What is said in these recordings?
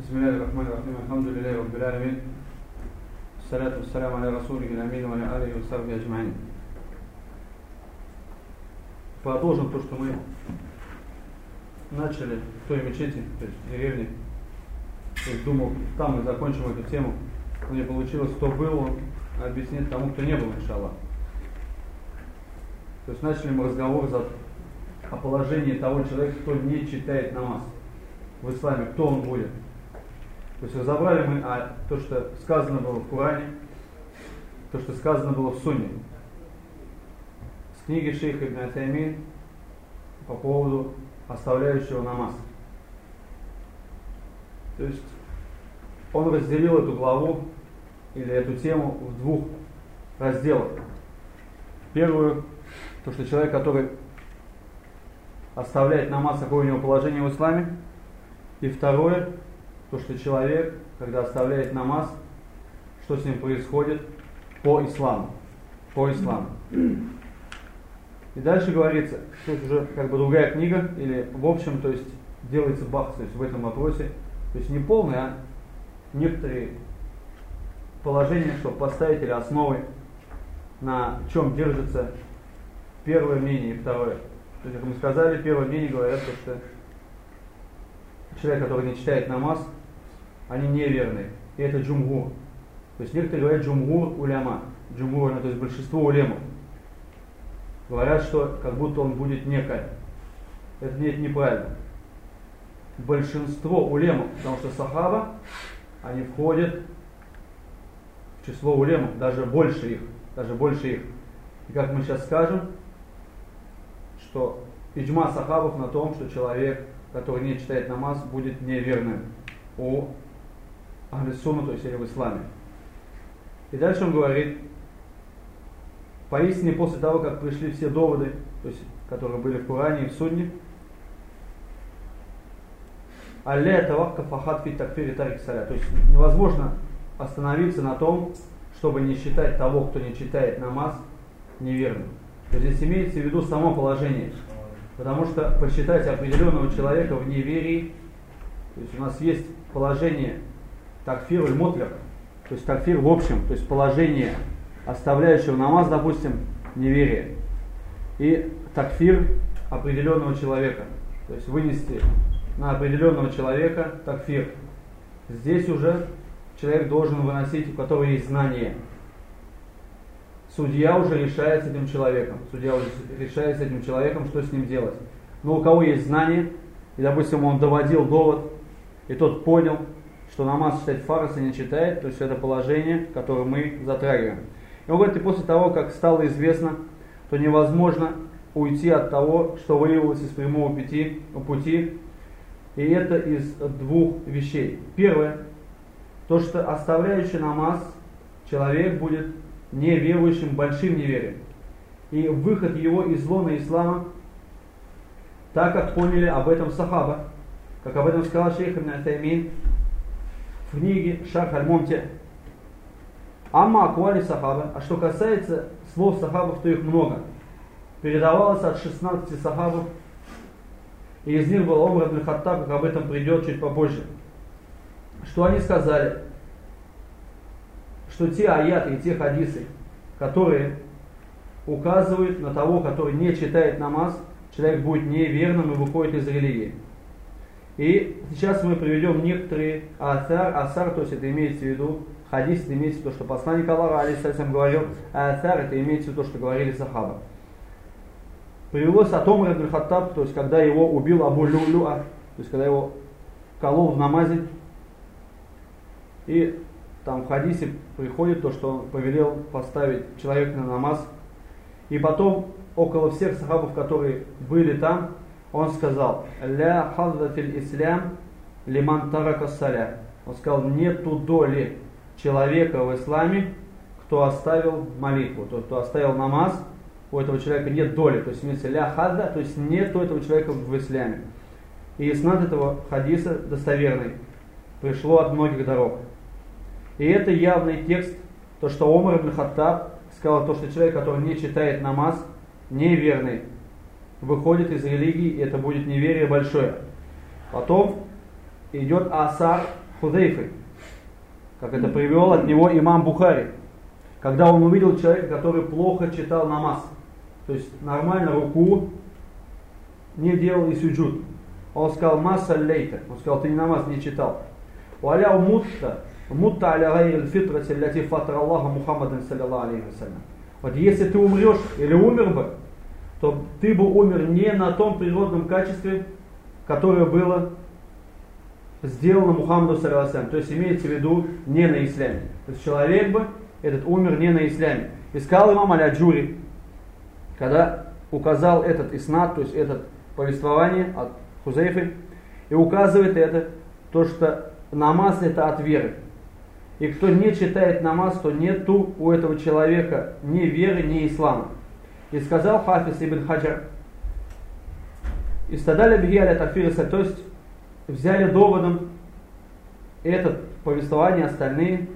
بسم الله الرحمن الرحيم الحمد لله رب العالمين الصلاة والسلام على رسوله الأمين وعلى آله وصحبه أجمعين Продолжим то, что мы начали в той мечети, то есть в деревне. То есть думал, там мы закончим эту тему. Но не получилось, кто был, он объяснит тому, кто не был, иншаллах. То есть начали мы разговор за, о положении того человека, кто не читает намаз в исламе, кто он будет. То есть разобрали мы а, то, что сказано было в Коране, то, что сказано было в Сунне. С книги шейха Ибн Атаймин по поводу оставляющего намаз. То есть он разделил эту главу или эту тему в двух разделах. Первую, то, что человек, который оставляет намаз, какое у него положение в исламе. И второе, то, что человек, когда оставляет намаз, что с ним происходит по исламу. По исламу. И дальше говорится, это уже как бы другая книга, или в общем, то есть делается бахс, то есть в этом вопросе, то есть не полный, а некоторые положения, чтобы поставить или основы, на чем держится первое мнение и второе. То есть, как мы сказали, первое мнение говорят, что человек, который не читает намаз, они неверные. И это джумгур. То есть некоторые говорят джумгур уляма. Джумгур, то есть большинство улемов. Говорят, что как будто он будет некая. Это нет, неправильно. Большинство улемов, потому что сахаба, они входят в число улемов, даже больше их, даже больше их. И как мы сейчас скажем, что иджма сахабов на том, что человек, который не читает намаз, будет неверным у Ахлисуна, то есть или в исламе. И дальше он говорит, поистине после того, как пришли все доводы, то есть, которые были в Коране и в Судне, Алле тавакка фахат фи такфири тарик саля. То есть невозможно остановиться на том, чтобы не считать того, кто не читает намаз, неверным. То есть здесь имеется в виду само положение. Потому что посчитать определенного человека в неверии, то есть у нас есть положение такфир или мутлер, то есть такфир в общем, то есть положение оставляющего намаз, допустим, неверие. И такфир определенного человека. То есть вынести на определенного человека такфир. Здесь уже человек должен выносить, у которого есть знание. Судья уже решает с этим человеком. Судья уже решает с этим человеком, что с ним делать. Но у кого есть знание, и, допустим, он доводил довод, и тот понял, что намаз читать фарса не читает, то есть это положение, которое мы затрагиваем. И он говорит, и после того, как стало известно, то невозможно уйти от того, что выявилось из прямого пяти, пути, и это из двух вещей. Первое, то, что оставляющий намаз человек будет неверующим, большим неверием. И выход его из лона ислама, так как поняли об этом сахаба, как об этом сказал шейх Ибн Таймин в книге Шарх Аль-Мумте. Амма Аквали Сахаба, а что касается слов сахабов, то их много. Передавалось от 16 сахабов, и из них был Омар ибн Хаттаб, как об этом придет чуть попозже. Что они сказали? Что те аяты и те хадисы, которые указывают на того, который не читает намаз, человек будет неверным и выходит из религии. И сейчас мы приведем некоторые асар, асар, то есть это имеется в виду, хадис, это имеется в виду, что посланник Аллаха, алейсалям, говорил, асар, это имеется в виду то, что говорили сахаба. Привелось о том Ибн Хаттаб, то есть когда его убил Абу Люлюа, то есть когда его колол в намазе, и там в хадисе приходит то, что он повелел поставить человека на намаз, и потом около всех сахабов, которые были там, он сказал, «Ля хазда фил ислям лиман тарака саля». Он сказал, нету доли человека в исламе, кто оставил молитву, тот, кто оставил намаз, у этого человека нет доли, то есть имеется ля хазда, то есть нет у этого человека в исламе. И иснад этого хадиса достоверный пришло от многих дорог. И это явный текст, то, что Омар ибн Хаттаб сказал, то, что человек, который не читает намаз, неверный, выходит из религии, и это будет неверие большое. Потом идет асар Худейфы, как это привел от него имам Бухари, когда он увидел человека, который плохо читал намаз, то есть нормально руку не делал и сюджут. Он сказал, масса лейта, он сказал, ты намаз не читал. Валя мутта, мутта аля гайр фитрати, ляти фатра Аллаха Мухаммадан саллиллаху алейхи Вот если ты умрешь или умер бы, то ты бы умер не на том природном качестве, которое было сделано Мухаммаду Сарасам. То есть имеется в виду не на исляме. То есть человек бы этот умер не на исляме. И сказал имам Аля-Джури, когда указал этот иснат, то есть это повествование от Хузейфы, и указывает это, то что намаз это от веры. И кто не читает намаз, то нету у этого человека ни веры, ни ислама. И сказал Хафиз ибн Хаджар, Истадали бигиаля тафириса, то есть взяли доводом это повествование, остальные,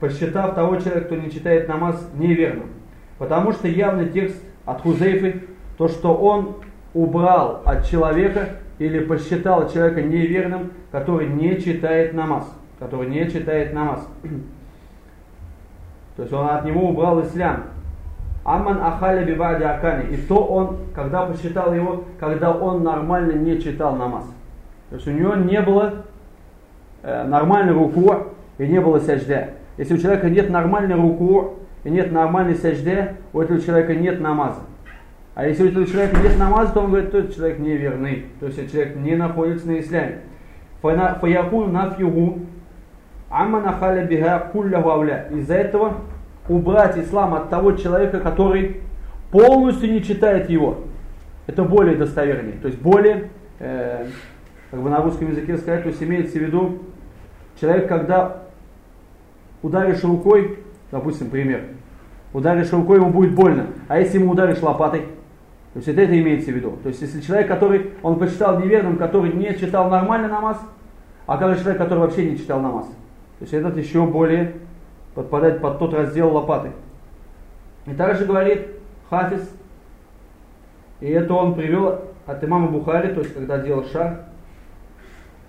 посчитав того человека, кто не читает намаз, неверным. Потому что явный текст от Хузейфы, то, что он убрал от человека или посчитал человека неверным, который не читает намаз. Который не читает намаз. То есть он от него убрал ислам. Аман ахаля бибади акани. И то он, когда посчитал его, когда он нормально не читал намаз. То есть у него не было э, нормальной руку и не было сажда. Если у человека нет нормальной руку и нет нормальной сажда, у этого человека нет намаза. А если у этого человека нет намаза, то он говорит, что этот человек неверный. То есть этот человек не находится на исламе. Фаякун нафьюгу амман ахаля биха авля. Из-за этого убрать ислам от того человека, который полностью не читает его. Это более достовернее. То есть более, э, как бы на русском языке сказать, то есть имеется в виду, человек, когда ударишь рукой, допустим, пример, ударишь рукой, ему будет больно. А если ему ударишь лопатой, то есть это, это имеется в виду. То есть если человек, который, он посчитал неверным, который не читал нормальный намаз, а когда человек, который вообще не читал намаз. То есть этот еще более подпадать под тот раздел лопаты. И также говорит Хафиз, и это он привел от имама Бухари, то есть когда делал шар.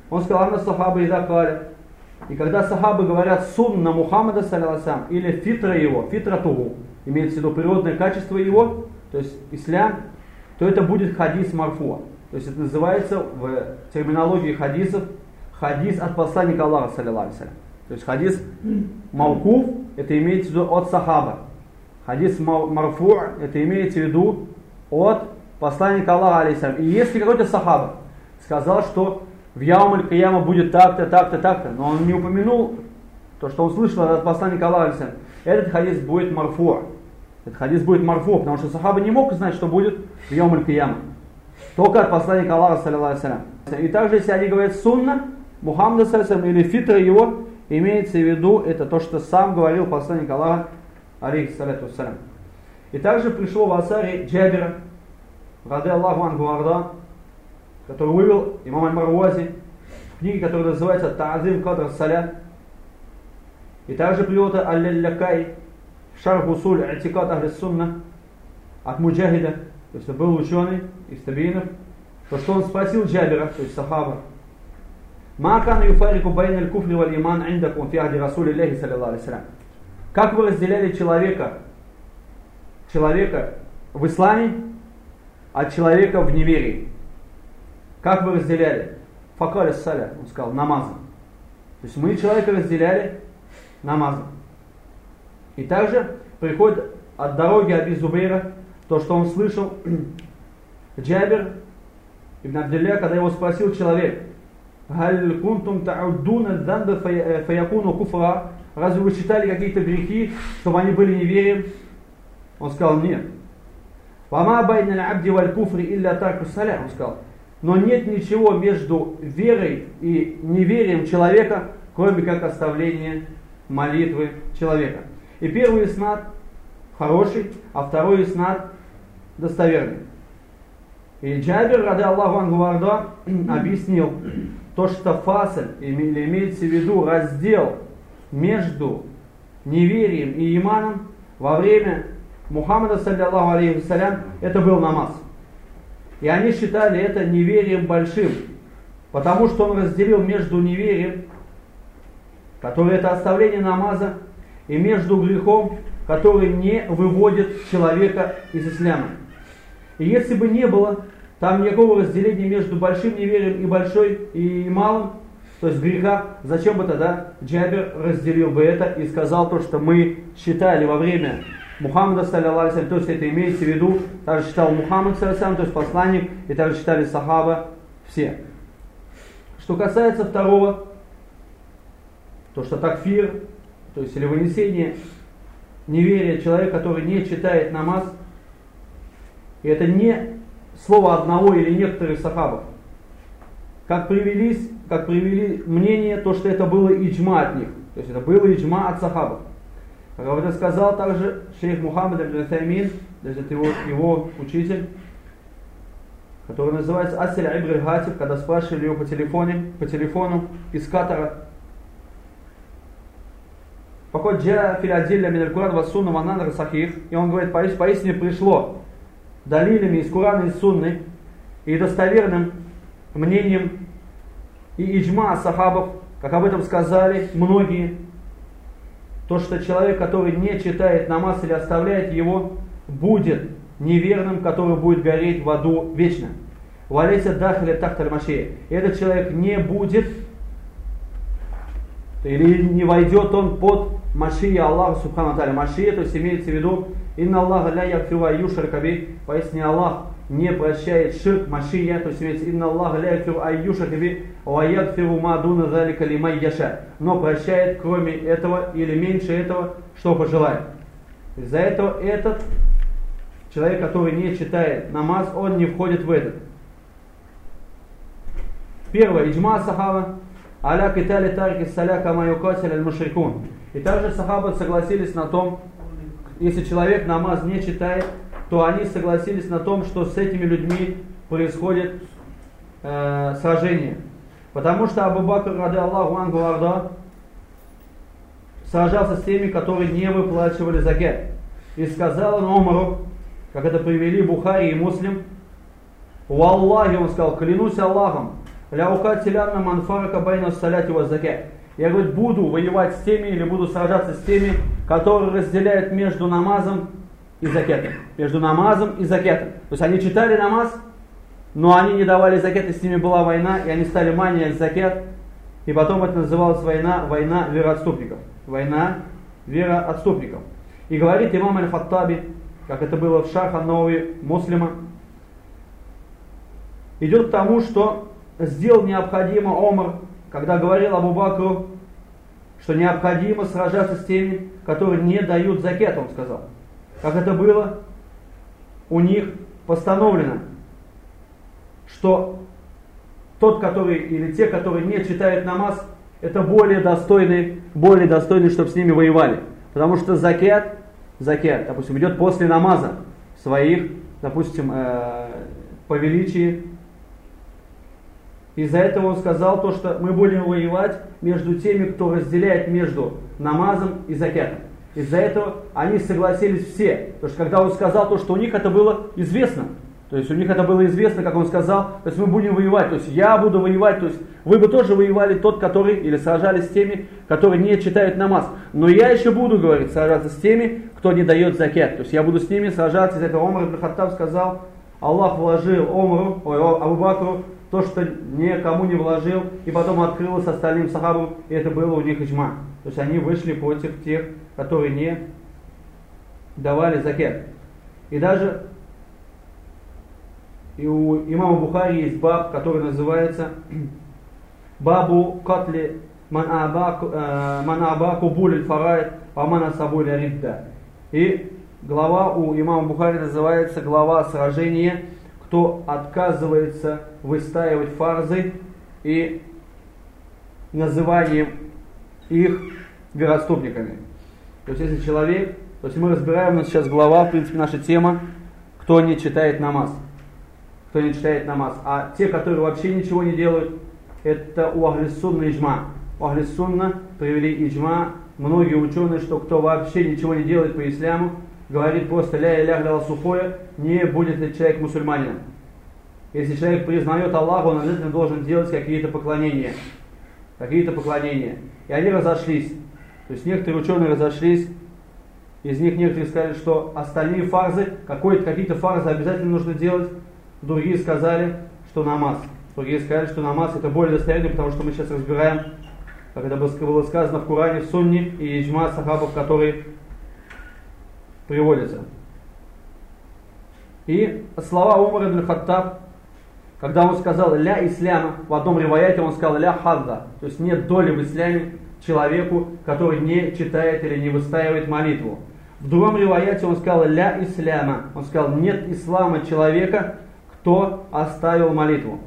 Он сказал, Анна сахаба и закали. И когда сахабы говорят сунна Мухаммада, саллилласам, или фитра его, фитра тугу, имеется в виду природное качество его, то есть ислам, то это будет хадис марфуа. То есть это называется в терминологии хадисов хадис от посланника Аллаха, саллиллаху то есть хадис Малкуф, это имеется в виду от сахаба. Хадис Марфу, это имеется в виду от посланника Аллаха, алейсалям. И если какой-то сахаба сказал, что в Яум Кияма будет так-то, так-то, так-то, но он не упомянул то, что он слышал от посланника Аллаха, алейсалям, этот хадис будет Марфу. Этот хадис будет Марфу, потому что сахаба не мог знать, что будет в Яум Кияма. Только от посланника Аллаха, саллиллаху И также, если они говорят сунна, Мухаммада, саллиллаху или фитра его, Имеется в виду это то, что сам говорил посланник Аллаха, алейхиссалату салям. И также пришло в Асаре Джабира, Раде Аллаху Ангуарда, который вывел имам Аль-Марвази в книге, которая называется Та'азим Кадр Саля. И также привел это Аль-Лякай, Шарх Усуль Атикат Ахли Сунна, от Муджахида, то есть был ученый из табиинов, то что он спросил Джабира, то есть Сахаба, ما كان يفرق بين الكفر والإيمان عندكم في عهد رسول الله صلى الله عليه وسلم Как вы разделяли человека, человека в исламе от человека в неверии? Как вы разделяли? Факали саля, он сказал, намазом. То есть мы человека разделяли намазом. И также приходит от дороги Аби Зубейра то, что он слышал Джабер Ибн Абдилля, когда его спросил человек, Галь кунтум таудуна данба фаякуну куфра. Разве вы считали какие-то грехи, чтобы они были неверием? Он сказал, нет. Вама байна абди валь куфри илля тарку саля. Он сказал, но нет ничего между верой и неверием человека, кроме как оставление молитвы человека. И первый иснат хороший, а второй иснат достоверный. И Джабир, ради Аллаху Ангварда, объяснил, то, что фасель, или имеется в виду раздел между неверием и иманом во время Мухаммада, саллиллаху алейхи это был намаз. И они считали это неверием большим, Потому что он разделил между неверием, которое это оставление намаза, и между грехом, который не выводит человека из исляма. И если бы не было там никакого разделения между большим неверием и большой и малым, то есть греха, зачем бы тогда Джабер разделил бы это и сказал то, что мы считали во время Мухаммада, саллиллаху то есть это имеется в виду, также считал Мухаммад, саллиллаху то есть посланник, и также считали сахаба все. Что касается второго, то что такфир, то есть или вынесение неверия человека, который не читает намаз, и это не слово одного или некоторых сахабов. Как привелись, как привели мнение, то, что это было иджма от них. То есть это было иджма от сахабов. Как об этом сказал также шейх Мухаммад ибн Таймин, даже это его, его учитель, который называется Асель Ибр Гатиб, когда спрашивали его по, телефоне, по телефону из Катара, Покот джа филядилля миналь Куран вассунна ванан расахих. И он говорит, поистине пришло далилями из Курана и Сунны и достоверным мнением и иджма сахабов, как об этом сказали многие, то, что человек, который не читает намаз или оставляет его, будет неверным, который будет гореть в аду вечно. Валейся дахля тахталь машия. Этот человек не будет или не войдет он под Машия Аллаха Субхану Таля. Машия, то есть имеется в виду, инна Аллаха ля якфира юшаркаби, поясни Аллах не прощает ширк Машия, то есть имеется инна Аллаха ля якфира айюшаркаби, ва якфиру мадуна залика лимай яша. Но прощает кроме этого или меньше этого, что пожелает. Из-за этого этот человек, который не читает намаз, он не входит в этот. Первое, иджма сахава, аля китали тарки саля кама юкатиль аль. И также сахабы согласились на том, если человек намаз не читает, то они согласились на том, что с этими людьми происходит э, сражение. Потому что Абу Бакр, рады Аллаху Ангу сражался с теми, которые не выплачивали закет. И сказал он Омару, как это привели Бухари и Муслим, у Аллахи, он сказал, клянусь Аллахом, ля укатилянна манфарака байна саляти ва закет. Я, говорит, буду воевать с теми или буду сражаться с теми, которые разделяют между намазом и закетом. Между намазом и закетом. То есть они читали намаз, но они не давали закет, и с ними была война, и они стали манией закет. И потом это называлась война, война вероотступников. Война вероотступников. И говорит имам Аль-Хаттаби, как это было в Шаха Нови Муслима, идет к тому, что сделал необходимо Омар когда говорил Абу Бакру, что необходимо сражаться с теми, которые не дают закет, он сказал. Как это было у них постановлено, что тот, который, или те, которые не читают намаз, это более достойные, более достойные, чтобы с ними воевали. Потому что закет, закет, допустим, идет после намаза своих, допустим, э, по величии из-за этого он сказал то, что мы будем воевать между теми, кто разделяет между намазом и закятом. Из-за этого они согласились все. Потому что когда он сказал то, что у них это было известно, то есть у них это было известно, как он сказал, то есть мы будем воевать, то есть я буду воевать, то есть вы бы тоже воевали тот, который, или сражались с теми, которые не читают намаз. Но я еще буду, говорить, сражаться с теми, кто не дает закят. То есть я буду с ними сражаться. Из этого Омар Ибн Хаттаб сказал, Аллах вложил Омару, ой, Абу Бакру то, что никому не вложил, и потом открылось остальным сахабам, и это было у них иджма. То есть они вышли против тех, которые не давали закет. И даже и у имама Бухари есть баб, который называется Бабу Катли Ман Аба Кубуль Фарайт Амана Сабуль Ридда. И глава у имама Бухари называется глава сражения кто отказывается выстаивать фарзы и называнием их вероступниками. То есть если человек, то есть мы разбираем, у нас сейчас глава, в принципе, наша тема, кто не читает намаз. Кто не читает намаз. А те, которые вообще ничего не делают, это у Ахлиссунна иджма. У Ахлиссунна привели иджма многие ученые, что кто вообще ничего не делает по исламу, говорит просто ля иля ля сухое, не будет ли человек мусульманином. Если человек признает Аллаха, он обязательно должен делать какие-то поклонения. Какие-то поклонения. И они разошлись. То есть некоторые ученые разошлись. Из них некоторые сказали, что остальные фарзы, какие-то фарзы обязательно нужно делать. Другие сказали, что намаз. Другие сказали, что намаз это более достоверный, потому что мы сейчас разбираем, как это было сказано в Коране, в Сунне и иджма сахабов, которые приводятся. И слова Умара ибн Хаттаб, когда он сказал «ля исляма», в одном риваяте он сказал «ля хадда», то есть нет доли в исляме человеку, который не читает или не выстаивает молитву. В другом риваяте он сказал «ля исляма», он сказал «нет ислама человека, кто оставил молитву».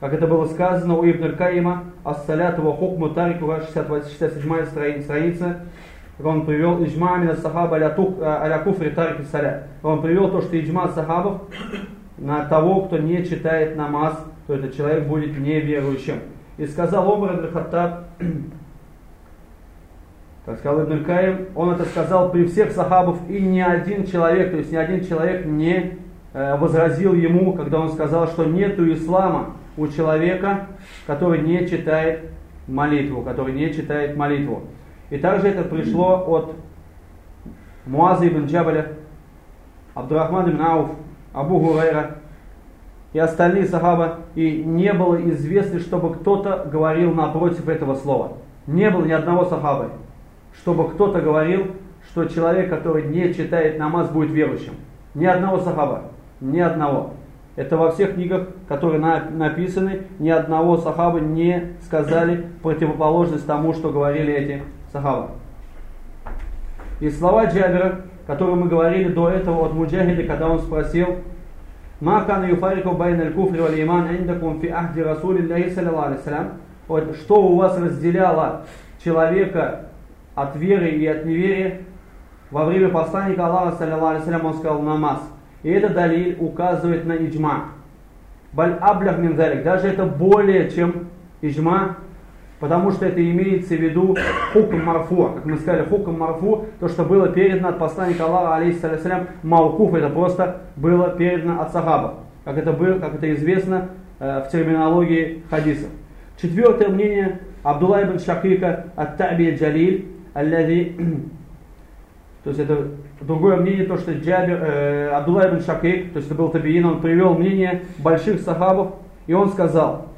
Как это было сказано у Ибн Каима, «Ас-саляту ва хукму тарикуха» 67 страница, он привел иджма мина сахаба аля куфри тарики саля. Он привел то, что иджма сахабов на того, кто не читает намаз, то этот человек будет неверующим. И сказал Умар ибн Хаттаб, как сказал Ибн Каим, он это сказал при всех сахабов, и ни один человек, то есть ни один человек не э, возразил ему, когда он сказал, что нету ислама у человека, который не читает молитву, который не читает молитву. И также это пришло от Муаза ибн Джабаля, Абдурахман ибн Ауф, Абу Гурайра и остальные сахаба, и не было известно, чтобы кто-то говорил напротив этого слова. Не было ни одного сахаба, чтобы кто-то говорил, что человек, который не читает намаз, будет верующим. Ни одного сахаба, ни одного. Это во всех книгах, которые на, написаны, ни одного сахаба не сказали противоположность тому, что говорили эти сахаба. И слова Джабера, которые мы говорили до этого от Муджахида, когда он спросил, «Ма кана юфарику байна аль-куфри валь иман фи ахди Расулиллахи саллиллаху Что у вас разделяло человека от веры и от неверия? Во время посланника Аллаха, саллиллаху алейхи он сказал намаз. И это далиль указывает на иджма. Баль аблях Даже это более, чем иджма, потому что это имеется в виду хукм марфу, как мы сказали, хукм марфу, то, что было передано от посланника Аллаха, алейхиссалям, маукуф, это просто было передано от сахаба, как это, было, как это известно э, в терминологии хадисов. Четвертое мнение Абдулла ибн Шакика от Таби Джалиль, аллади, то есть это другое мнение, то, что Джабир, э, Абдулла ибн Шакик, то есть это был табиин, он привел мнение больших сахабов, и он сказал,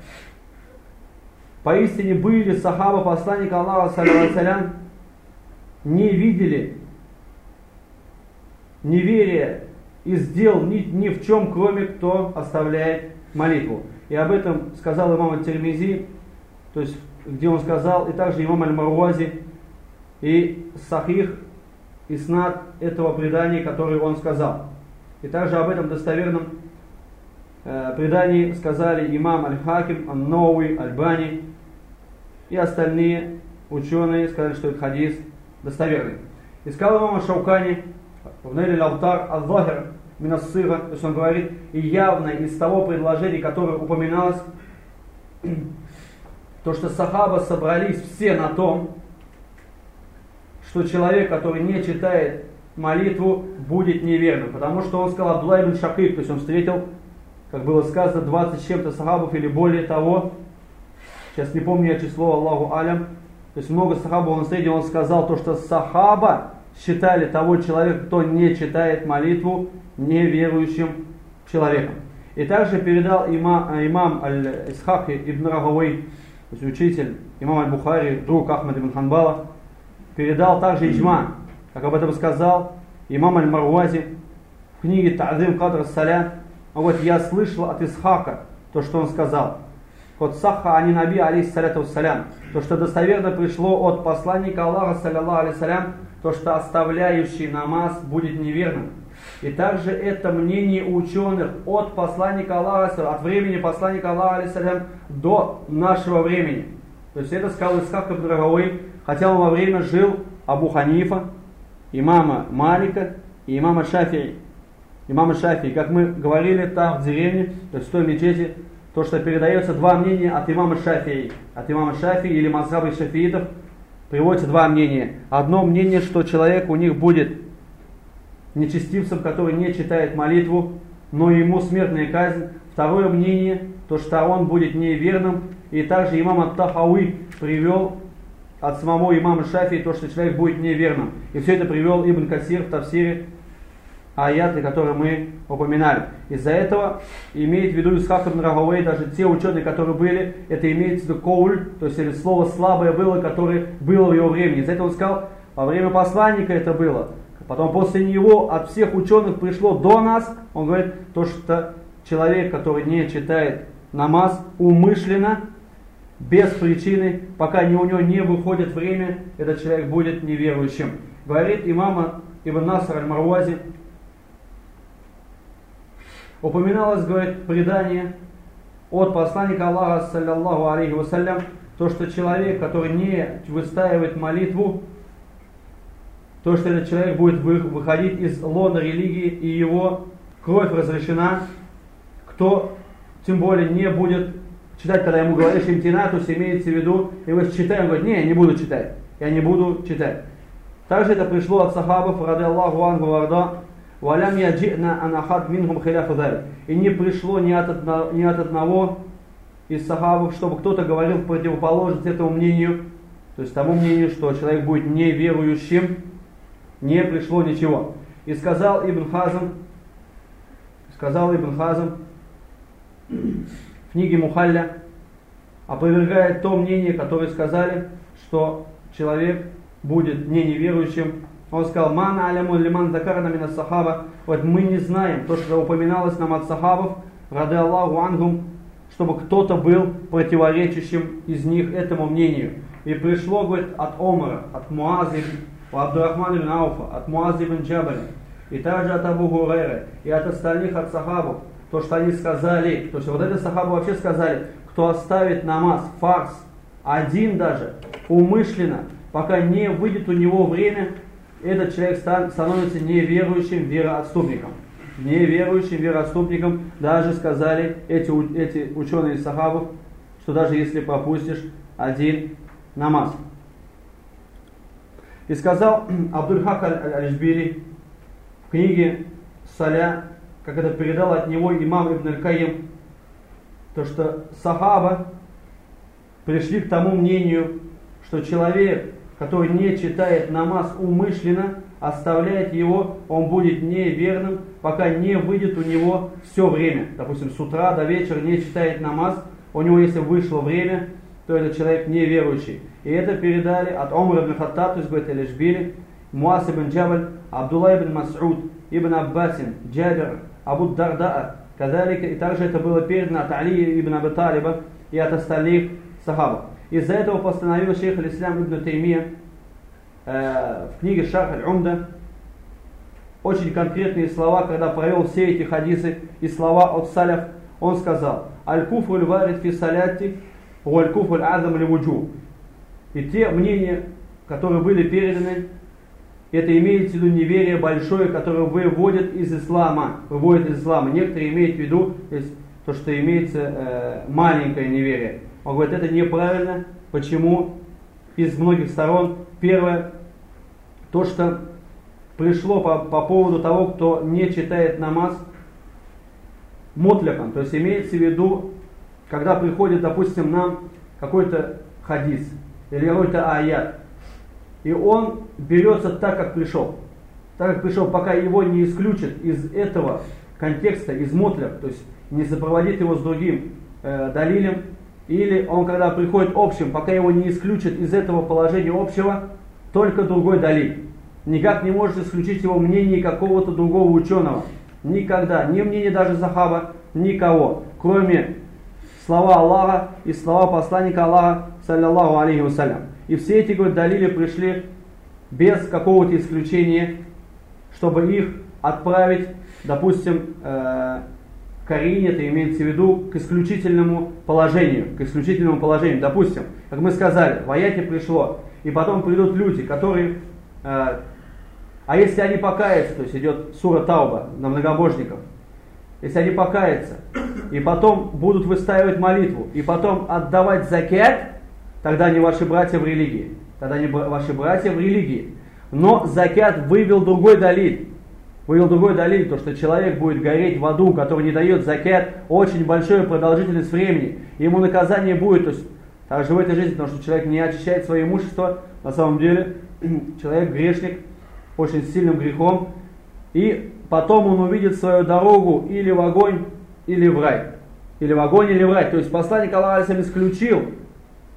Поистине были сахаба посланника Аллаха, салям, не видели неверия и сделал ни, ни в чем, кроме кто оставляет молитву. И об этом сказал имам Термизи, то есть где он сказал, и также имам Аль-Маруази, и Сахих, и снад этого предания, который он сказал. И также об этом достоверном э, предании сказали имам Аль-Хаким, Ан-Новый, Аль-Бани, и остальные ученые сказали, что этот хадис достоверный. И сказал имам Шаукани, в Нейли Лалтар, Аллахир, Минассыра, то есть он говорит, и явно из того предложения, которое упоминалось, то, что сахаба собрались все на том, что человек, который не читает молитву, будет неверным. Потому что он сказал Абдулла ибн то есть он встретил, как было сказано, 20 с чем-то сахабов или более того, сейчас не помню я число, Аллаху Алям, то есть много сахаба он встретил, он сказал то, что сахаба считали того человека, кто не читает молитву, неверующим человеком. И также передал имам, имам Аль-Исхак ибн Рагавой, то есть учитель, имам Аль-Бухари, друг Ахмад ибн Ханбала, передал также иджма, как об этом сказал имам Аль-Марвази в книге Та'зим Кадр Саля. Вот я слышал от Исхака то, что он сказал – от саха ани наби алейхиссаляту салям, то, что достоверно пришло от посланника Аллаха, саллиллаху алейхиссалям, то, что оставляющий намаз будет неверным. И также это мнение ученых от посланника Аллаха, от времени посланника Аллаха, алейхиссалям, до нашего времени. То есть это сказал Исхак ибн Рагауи, хотя он во время жил Абу Ханифа, имама Малика и имама Шафии. Имама Шафии, как мы говорили там в деревне, то есть в той мечети, то, что передается два мнения от имама Шафии. От имама Шафии или Мазхаба шафиитов приводится два мнения. Одно мнение, что человек у них будет нечестивцем, который не читает молитву, но ему смертная казнь. Второе мнение, то что он будет неверным. И также имам Ат-Тахауи привел от самого имама Шафи то, что человек будет неверным. И все это привел Ибн Касир в Тавсире аяты, которые мы упоминали. Из-за этого имеет в виду Исхак ибн Рахавей, даже те ученые, которые были, это имеется в виду коуль, то есть или слово слабое было, которое было в его времени. Из-за этого он сказал, во время посланника это было. Потом после него от всех ученых пришло до нас, он говорит, то, что человек, который не читает намаз умышленно, без причины, пока не у него не выходит время, этот человек будет неверующим. Говорит имама Ибн Наср аль-Марвази, упоминалось, говорит, предание от посланника Аллаха, саллиллаху алейхи вассалям, то, что человек, который не выстаивает молитву, то, что этот человек будет выходить из лона религии, и его кровь разрешена, кто тем более не будет читать, когда ему говоришь имтинатус, имеется в виду, и вы читаем, говорит, не, я не буду читать, я не буду читать. Также это пришло от сахабов, ради Аллаху ангу варда, валям яджи'на анахад минхум хиляфу И не пришло ни от, одно, ни от одного из сахабов, чтобы кто-то говорил противоположность этому мнению, то есть тому мнению, что человек будет неверующим, не пришло ничего. И сказал Ибн Хазм, сказал Ибн Хазм, в книге Мухалля опровергает то мнение, которое сказали, что человек будет не неверующим. Он сказал, ман аляму лиман закарна мина сахаба. Вот мы не знаем то, что упоминалось нам от сахабов, рады Аллаху ангум, чтобы кто-то был противоречащим из них этому мнению. И пришло, говорит, от Омара, от Муази, Абдурахмана ибн Ауфа, от Муази ибн Джабаля, и также от Абу Гурейра, и от остальных от сахабов, то, что они сказали, то есть вот это сахабы вообще сказали, кто оставит намаз, фарс, один даже, умышленно, пока не выйдет у него время, этот человек становится неверующим вероотступником. Неверующим вероотступником даже сказали эти, эти ученые сахабов, что даже если пропустишь один намаз. И сказал Абдульхак Аль-Альжбири в книге Саля как это передал от него имам Ибн Аль-Каим, то что сахаба пришли к тому мнению, что человек, который не читает намаз умышленно, оставляет его, он будет неверным, пока не выйдет у него все время. Допустим, с утра до вечера не читает намаз, у него если вышло время, то этот человек неверующий. И это передали от Омра ибн Хаттаб, то есть говорит Элишбили, Муас ибн Джабаль, Абдулла ибн Мас'уд, ибн Аббасин, Джабир, Абу Дардаа. Кадалика, и также это было передано от Али ибн Аби Талиба и от остальных сахабов. Из-за этого постановил шейх Алислам ибн Таймия э, в книге Шах аль-Умда очень конкретные слова, когда провел все эти хадисы и слова от саляф, он сказал, «Аль-куфу варит фи саляти, аль-куфу азам ли И те мнения, которые были переданы это имеется в виду неверие большое, которое выводит из ислама. Выводит из ислама. Некоторые имеют в виду то, что имеется э, маленькое неверие. Он говорит, это неправильно. Почему? Из многих сторон. Первое, то, что пришло по, по поводу того, кто не читает намаз мутляком. То есть имеется в виду, когда приходит, допустим, нам какой-то хадис или какой-то аят, и он берется так, как пришел. Так как пришел, пока его не исключат из этого контекста, из мотля, то есть не сопроводит его с другим э, далилем, или он, когда приходит общим, пока его не исключат из этого положения общего, только другой далиль. Никак не может исключить его мнение какого-то другого ученого. Никогда. Ни мнение даже Захаба, никого. Кроме слова Аллаха и слова посланника Аллаха, саллиллаху алейхи вассалям. И все эти, говорит, далили пришли без какого-то исключения, чтобы их отправить, допустим, э, к Арине, это имеется в виду к исключительному положению, к исключительному положению. Допустим, как мы сказали, в пришло, и потом придут люди, которые, э, а если они покаятся, то есть идет сура Тауба на многобожников, если они покаятся, и потом будут выстаивать молитву, и потом отдавать закят, тогда они ваши братья в религии. Тогда они ваши братья в религии. Но закят вывел другой далиль. Вывел другой далиль, то что человек будет гореть в аду, который не дает закят очень большую продолжительность времени. Ему наказание будет, то есть также в этой жизни, потому что человек не очищает свое имущество, на самом деле человек грешник, очень сильным грехом, и потом он увидит свою дорогу или в огонь, или в рай. Или в огонь, или в рай. То есть посланник Аллаха исключил,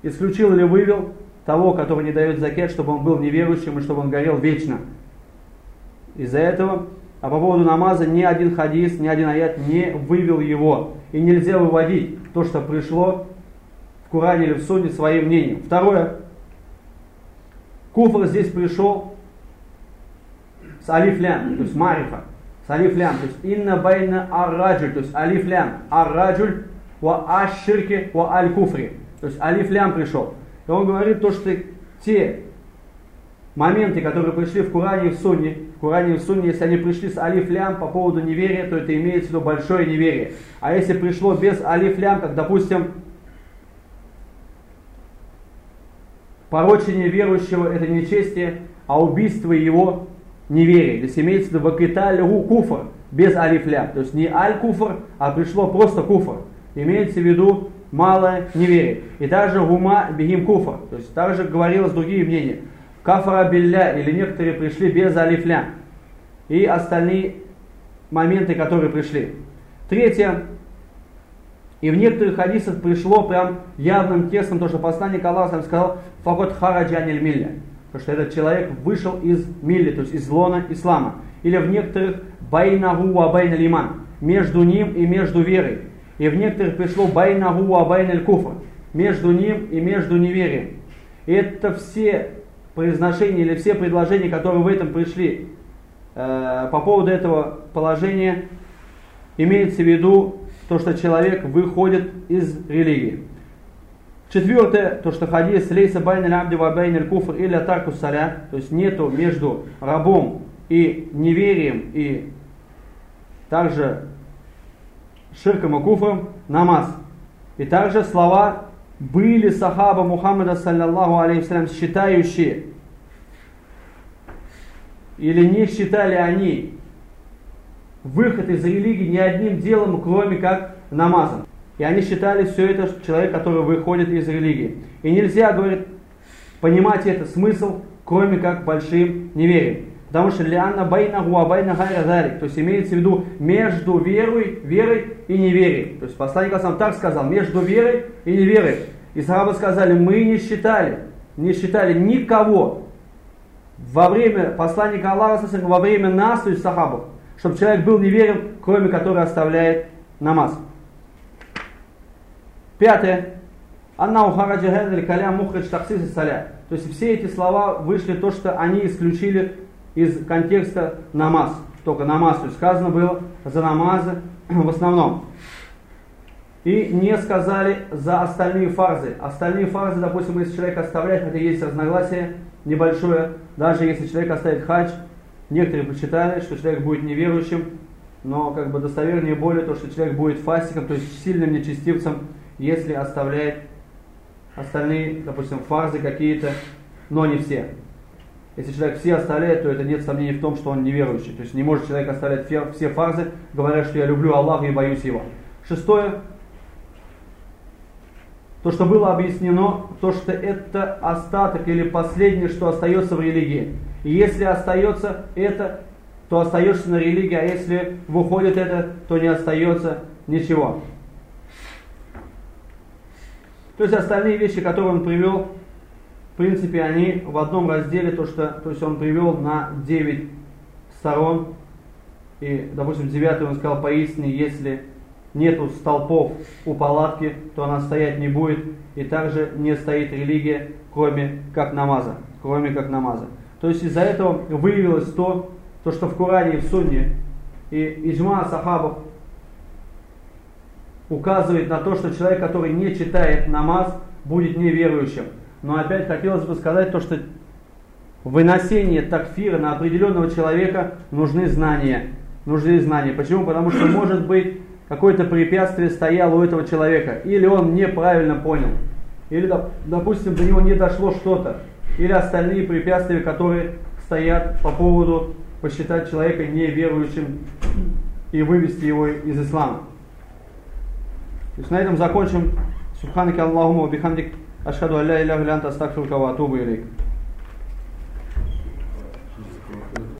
исключил или вывел того, который не дает закет, чтобы он был неверующим и чтобы он горел вечно. Из-за этого, а по поводу намаза, ни один хадис, ни один аят не вывел его. И нельзя выводить то, что пришло в Коране или в Сунне своим мнением. Второе. Куфр здесь пришел с алиф лям, то есть марифа. С алиф лям, то есть инна байна ар-раджуль, то есть алиф лям, ар-раджуль ва аш-ширки ва аль-куфри. То есть алиф лям пришел. И он говорит то, что те моменты, которые пришли в Коране и в Сунне, Коране и в Сунне, если они пришли с алиф лям по поводу неверия, то это имеется в виду большое неверие. А если пришло без алиф лям, как допустим порочение верующего это нечестие, а убийство его неверие. Здесь имеется в виду вакиталь куфр без алиф лям. То есть не аль куфр, а пришло просто куфр. Имеется в виду малое неверие. И также гума бегим куфр. То есть также говорилось другие мнения. Кафара билля или некоторые пришли без алиф лям. И остальные моменты, которые пришли. Третье, и в некоторых хадисах пришло прям явным текстом, то, что посланник Аллаха сказал, فقد خرج عن الملة. То, что этот человек вышел из милли, то есть из лона ислама. Или в некоторых بينه وبين الإيمان. Между ним и между верой. И в некоторых пришло بينه وبين. Между ним и между неверием. И это все произношения или все предложения, которые в этом пришли э, по поводу этого положения, имеется в виду то, что человек выходит из религии. Четвертое, то, что хадис лейса байна лябди ва байна куфр или атарку саля, то есть нету между рабом и неверием и также ширком и куфром намаз. И также слова были сахаба Мухаммада саллаллаху алейхи считающие или не считали они выход из религии ни одним делом, кроме как намазом. И они считали все это человек, который выходит из религии. И нельзя, говорит, понимать это смысл, кроме как большим неверием. Потому что лианна байна гуабайна гайра То есть имеется в виду между верой, верой и неверием. То есть посланник сам так сказал, между верой и неверой. И сахабы сказали, мы не считали, не считали никого во время посланника Аллаха, во время нас, то есть сахабов, чтобы человек был неверен, кроме которого оставляет намаз. Пятое. Анна ухараджа каля мухрадж таксис саля. То есть все эти слова вышли то, что они исключили из контекста намаз. Только намаз. То есть сказано было за намазы в основном. И не сказали за остальные фарзы. Остальные фарзы, допустим, если человек оставляет, хотя есть разногласие небольшое, даже если человек оставит хадж, некоторые посчитали, что человек будет неверующим, но как бы достовернее более то, что человек будет фасиком, то есть сильным нечестивцем, если оставляет остальные, допустим, фарзы какие-то, но не все. Если человек все оставляет, то это нет сомнений в том, что он неверующий. То есть не может человек оставлять все фарзы, говоря, что я люблю Аллаха и боюсь его. Шестое. То, что было объяснено, то, что это остаток или последнее, что остается в религии. И если остается это, то остаешься на религии, а если выходит это, то не остается ничего. То есть остальные вещи, которые он привел, в принципе, они в одном разделе, то, что, то есть он привел на 9 сторон. И, допустим, 9 он сказал, поистине, если нету столпов у палатки, то она стоять не будет. И также не стоит религия, кроме как намаза. Кроме как намаза. То есть из-за этого выявилось то, то, что в Коране и в Сунне и Иджма Сахабов указывает на то, что человек, который не читает намаз, будет неверующим. Но опять хотелось бы сказать то, что выносение такфира на определенного человека нужны знания. Нужны знания. Почему? Потому что может быть какое-то препятствие стояло у этого человека. Или он неправильно понял. Или, допустим, до него не дошло что-то. Или остальные препятствия, которые стоят по поводу посчитать человека неверующим и вывести его из ислама. То есть на этом закончим. Субханака Аллахума бихамдик Əşhədu əllə ilə iləhə ilə əntə əstəqfirukə və atubu ileyk.